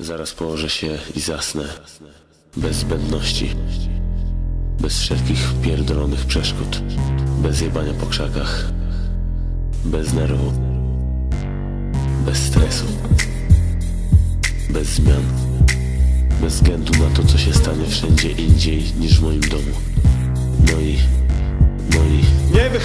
Zaraz położę się i zasnę. Bez zbędności. Bez wszelkich pierdolonych przeszkód. Bez jebania po krzakach. Bez nerwu. Bez stresu. Bez zmian. Bez względu na to, co się stanie wszędzie indziej niż w moim domu. No i...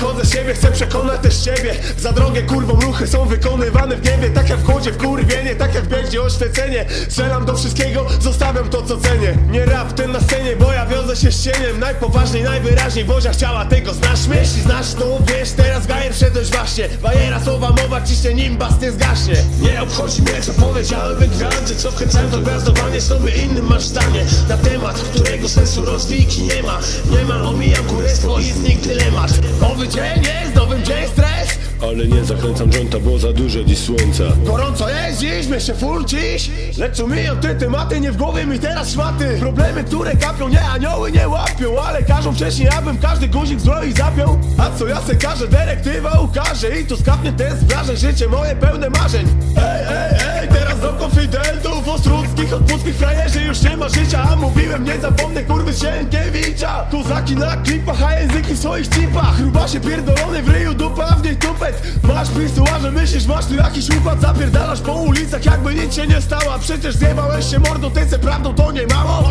Wychodzę z siebie, chcę przekonać też ciebie Za drogę kurwą ruchy są wykonywane w niebie. Tak jak w chodzie w kurwienie, tak jak będzie oświecenie. Strzelam do wszystkiego, zostawiam to co cenię. Nie rap ten na scenie, bo ja wiążę się z cieniem. Najpoważniej, najwyraźniej, Bozia chciała tego. Znasz mnie? Jeśli znasz to wiesz, teraz gajer wszedłeś właśnie. Bajera, słowa, mowa, ciśnie nim bas nie zgaśnie. Nie obchodzi mnie co powiedziałem. Wygrany Co wkręcałem to gwiazdowanie sobie innym masz zdanie Na temat, którego sensu rozwiki nie ma. Nie ma, omijam kurestwo i z nich dylemat Nowy dzień jest, nowym dzień Ale nie zakręcam jointa, bo za dużo dziś słońca. Gorąco jest dziś, się full dziś Lecz umieją te tematy, nie w głowie mi teraz szmaty. Problemy, które kapią, nie anioły nie łapią Ale każą wcześniej, abym każdy guzik zbroi zapiął. A co ja se każę, dyrektywa ukaże I tu skapnie ten z życie moje pełne marzeń. Ej, ej, ej, teraz do konfidentów Ostruckich, odpuckich frajerzy już nie ma życia A mówiłem, nie zapomnę z Sienkiewicza. Tu zaki na klipach, a języki w swoich cipach. Chruba się pierdolony w ryju, dupa, w niej tupet. Masz pistuarze, myślisz, masz tu jakiś układ Zapierdalasz po ulicach, jakby nic się nie stało. Przecież zjebałeś się mordą, ty prawdą, To nie mało,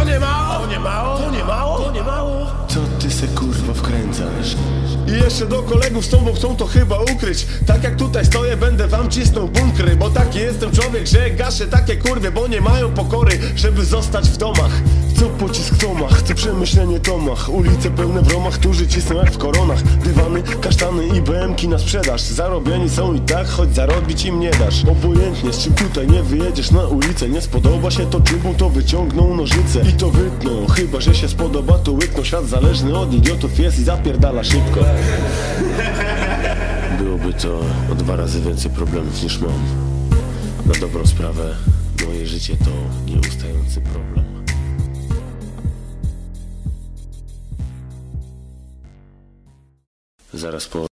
i jeszcze do kolegów z tobą chcą to chyba ukryć. Tak jak tutaj stoję, będę wam cisnął bunkry Bo taki jestem człowiek, że gaszę takie kurwy Bo nie mają pokory, żeby zostać w domach. Co pocisk Tomach, co przemyślenie Tomach. Ulice pełne w romach, którzy cisną jak w koronach. Dywany, kasztany i BMki na sprzedaż. Zarobieni są i tak, choć zarobić im nie dasz. Obojętnie, z czym tutaj nie wyjedziesz na ulicę. Nie spodoba się to czubą, to wyciągną nożyce. I to wytną, chyba że się spodoba to łykną. Świat zależny od idiotów jest i zapierdala szybko Byłoby to o dwa razy więcej problemów niż mam. Na dobrą sprawę, moje życie to nieustający problem. Zaraz po